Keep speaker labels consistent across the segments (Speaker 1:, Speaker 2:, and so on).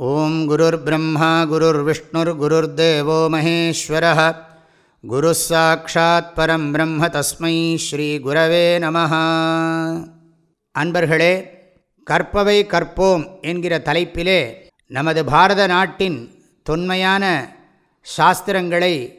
Speaker 1: ஓம் குருர் பிரம்மா குருர் விஷ்ணுர் குருர்தேவோ மகேஸ்வரः குரு சாட்சாத் பரம் பிரம்ம தஸ்மை ஸ்ரீ குரவே நம அன்பர்களே கற்பவை கற்போம் என்கிற தலைப்பிலே நமது பாரத நாட்டின் தொன்மையான சாஸ்திரங்களை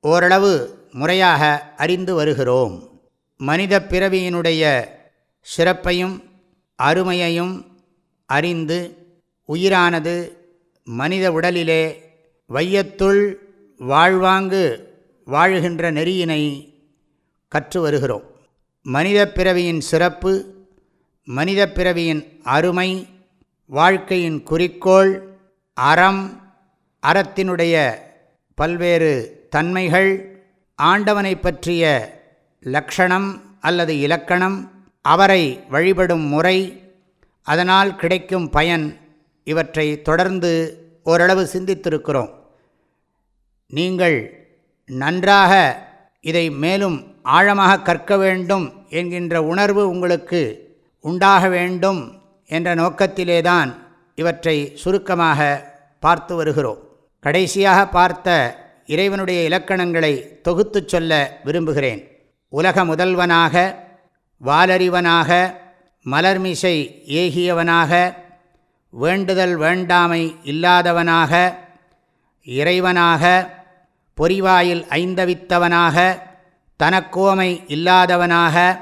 Speaker 1: ஓரளவு முறையாக அறிந்து வருகிறோம். மனித பிறவியினுடைய சிறப்பையும் அருமையையும் அறிந்து உயிரானது மனித உடலிலே வையத்துள் வாழ்வாங்கு வாழுகின்ற நெறியினை கற்று வருகிறோம். மனித பிறவியின் சிறப்பு மனித பிறவியின் அருமை வாழ்க்கையின் குறிக்கோள் அறம் அறத்தினுடைய பல்வேறு தன்மைகள் ஆண்டவனை பற்றிய லக்ஷணம் அல்லது இலக்கணம் அவரை வழிபடும் முறை அதனால் கிடைக்கும் பயன் இவற்றை தொடர்ந்து ஓரளவு சிந்தித்திருக்கிறோம். நீங்கள் நன்றாக இதை மேலும் ஆழமாக கற்க வேண்டும் என்கின்ற உணர்வு உங்களுக்கு உண்டாக வேண்டும் என்ற நோக்கத்திலேதான் இவற்றை சுருக்கமாக பார்த்து வருகிறோம். கடைசியாக பார்த்த இறைவனுடைய இலக்கணங்களை தொகுத்துச் சொல்ல விரும்புகிறேன். உலக முதல்வனாக வாலறிவனாக மலர்மிசை ஏகியவனாக வேண்டுதல் வேண்டாமை இல்லாதவனாக இறைவனாக பொறிவாயில் ஐந்தவித்தவனாக தனக்கோமை இல்லாதவனாக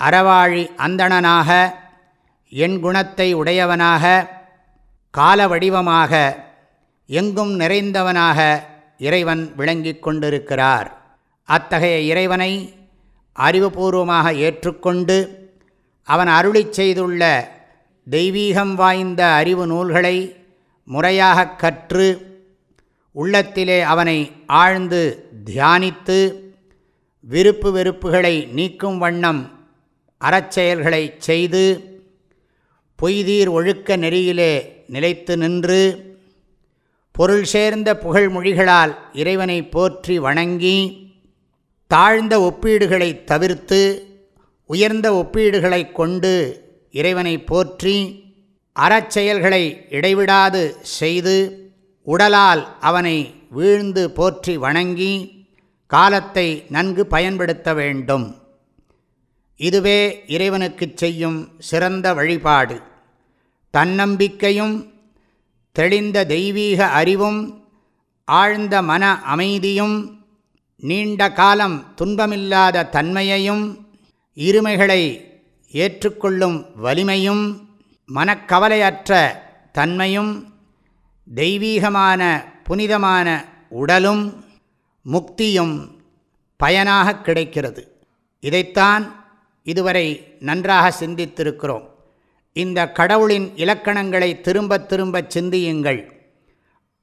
Speaker 1: அறவாழி அந்தணனாக என் குணத்தை உடையவனாக கால வடிவமாக எங்கும் நிறைந்தவனாக இறைவன் விளங்கிக் கொண்டிருக்கிறார். அத்தகைய இறைவனை அறிவுபூர்வமாக ஏற்றுக்கொண்டு அவன் அருளி செய்துள்ள தெய்வீகம் வாய்ந்த அறிவு நூல்களை முறையாக கற்று உள்ளத்திலே அவனை ஆழ்ந்து தியானித்து விருப்பு வெறுப்புகளை நீக்கும் வண்ணம் அறச்செயல்களை செய்து பொய்தீர் ஒழுக்க நெறியிலே நிலைத்து நின்று பொருள் சேர்ந்த புகழ்மொழிகளால் இறைவனை போற்றி வணங்கி தாழ்ந்த ஒப்பீடுகளை தவிர்த்து உயர்ந்த ஒப்பீடுகளை கொண்டு இறைவனை போற்றி அறச்செயல்களை இடைவிடாது செய்து உடலால் அவனை வீழ்ந்து போற்றி வணங்கி காலத்தை நன்கு பயன்படுத்த வேண்டும். இதுவே இறைவனுக்கு செய்யும் சிறந்த வழிபாடு. தன்னம்பிக்கையும் தெளிந்த தெய்வீக அறிவும் ஆழ்ந்த மன அமைதியும் நீண்ட காலம் துன்பமில்லாத தன்மையையும் இருமைகளை ஏற்றுக்கொள்ளும் வலிமையும் மனக்கவலையற்ற தன்மையும் தெய்வீகமான புனிதமான உடலும் முக்தியும் பயனாக கிடைக்கிறது. இதைத்தான் இதுவரை நன்றாக சிந்தித்திருக்கிறோம். இந்த கடவுளின் இலக்கணங்களை திரும்ப திரும்ப சிந்தியுங்கள்.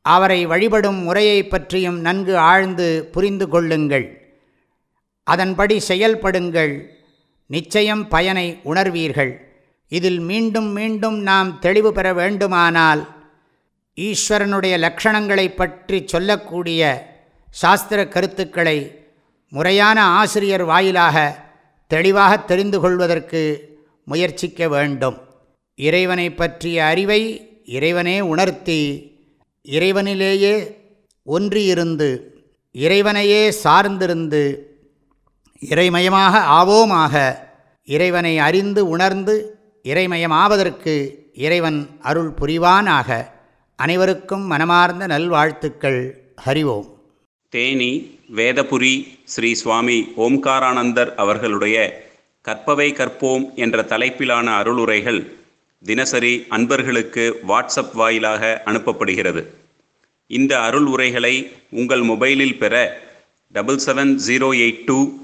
Speaker 1: அவரை வழிபடும் முறையை பற்றியும் நன்கு ஆழ்ந்து புரிந்து கொள்ளுங்கள். அதன்படி செயல்படுங்கள். நிச்சயம் பயனை உணர்வீர்கள். இதில் மீண்டும் மீண்டும் நாம் தெளிவு பெற வேண்டுமானால் ஈஸ்வரனுடைய லக்ஷணங்களை பற்றி சொல்லக்கூடிய சாஸ்திர கருத்துக்களை முறையான ஆசிரியர் வாயிலாக தெளிவாக தெரிந்து கொள்வதற்கு முயற்சிக்க வேண்டும். இறைவனை பற்றிய அறிவை இறைவனே உணர்த்தி இறைவனிலேயே ஒன்றியிருந்து இறைவனையே சார்ந்திருந்து இறைமயமாக ஆவோமாக இறைவனை அறிந்து உணர்ந்து இறைமயமாவதற்கு இறைவன் அருள் புரிவானாக. அனைவருக்கும் மனமார்ந்த நல்வாழ்த்துக்கள். ஹரிவோம்.
Speaker 2: தேனி வேதபுரி ஸ்ரீ சுவாமி ஓம்காரானந்தர் அவர்களுடைய கற்பவை கற்போம் என்ற தலைப்பிலான அருளுரைகள் தினசரி அன்பர்களுக்கு வாட்ஸ்அப் வாயிலாக அனுப்பப்படுகிறது. இந்த அருள் உரைகளை உங்கள் மொபைலில் பெற double seven zero eight two